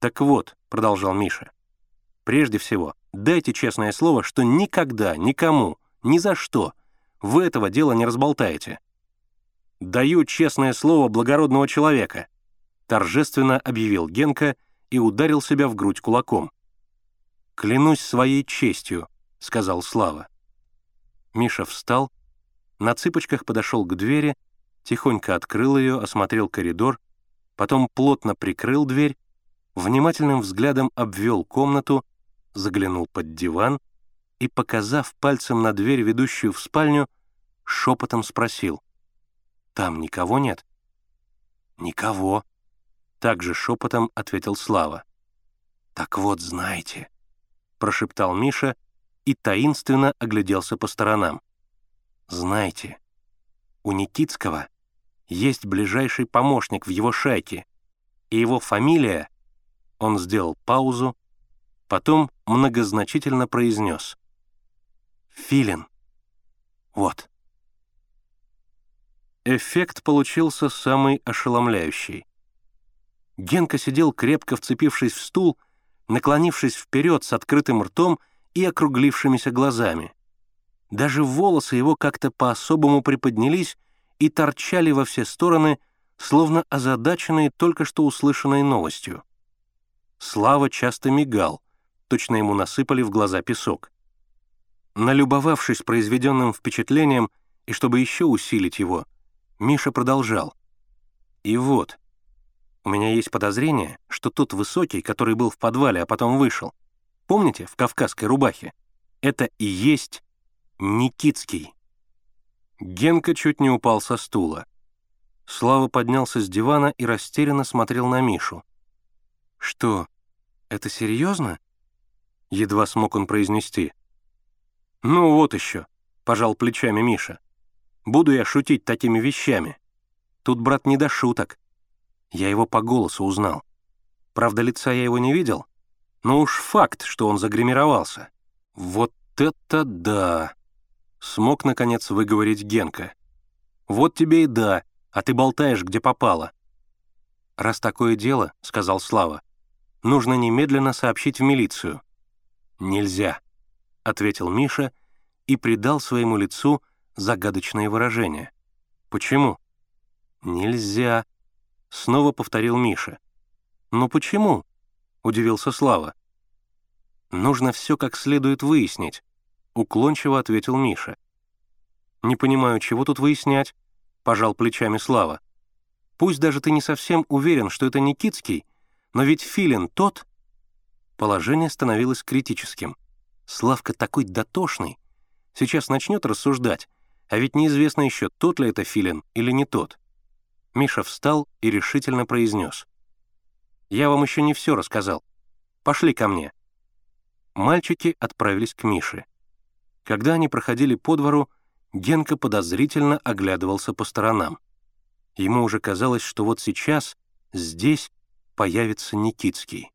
«Так вот», — продолжал Миша, — «прежде всего, дайте честное слово, что никогда, никому, ни за что вы этого дела не разболтаете». «Даю честное слово благородного человека», — торжественно объявил Генка и ударил себя в грудь кулаком. «Клянусь своей честью», — сказал Слава. Миша встал, на цыпочках подошел к двери, тихонько открыл ее, осмотрел коридор, потом плотно прикрыл дверь, внимательным взглядом обвел комнату, заглянул под диван и, показав пальцем на дверь, ведущую в спальню, шепотом спросил. «Там никого нет?» «Никого», — также шепотом ответил Слава. «Так вот, знаете», — прошептал Миша и таинственно огляделся по сторонам. «Знаете, у Никитского есть ближайший помощник в его шайке, и его фамилия...» Он сделал паузу, потом многозначительно произнес. «Филин. Вот». Эффект получился самый ошеломляющий. Генка сидел, крепко вцепившись в стул, наклонившись вперед с открытым ртом и округлившимися глазами. Даже волосы его как-то по-особому приподнялись и торчали во все стороны, словно озадаченные только что услышанной новостью. Слава часто мигал, точно ему насыпали в глаза песок. Налюбовавшись произведенным впечатлением и чтобы еще усилить его, Миша продолжал. «И вот, у меня есть подозрение, что тот высокий, который был в подвале, а потом вышел, помните, в кавказской рубахе, это и есть Никитский». Генка чуть не упал со стула. Слава поднялся с дивана и растерянно смотрел на Мишу. «Что, это серьезно?» Едва смог он произнести. «Ну вот еще», — пожал плечами Миша. Буду я шутить такими вещами. Тут, брат, не до шуток. Я его по голосу узнал. Правда, лица я его не видел, но уж факт, что он загримировался. Вот это да! Смог, наконец, выговорить Генка. Вот тебе и да, а ты болтаешь, где попало. «Раз такое дело», — сказал Слава, — «нужно немедленно сообщить в милицию». «Нельзя», — ответил Миша и придал своему лицу загадочное выражение. «Почему?» «Нельзя», — снова повторил Миша. «Но почему?» — удивился Слава. «Нужно все как следует выяснить», — уклончиво ответил Миша. «Не понимаю, чего тут выяснять?» — пожал плечами Слава. «Пусть даже ты не совсем уверен, что это Никитский, но ведь Филин тот...» Положение становилось критическим. Славка такой дотошный. Сейчас начнет рассуждать, а ведь неизвестно еще, тот ли это филин или не тот. Миша встал и решительно произнес. «Я вам еще не все рассказал. Пошли ко мне». Мальчики отправились к Мише. Когда они проходили по двору, Генка подозрительно оглядывался по сторонам. Ему уже казалось, что вот сейчас здесь появится Никитский.